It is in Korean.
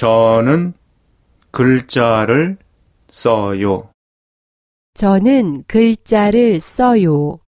저는 글자를 써요. 저는 글자를 써요.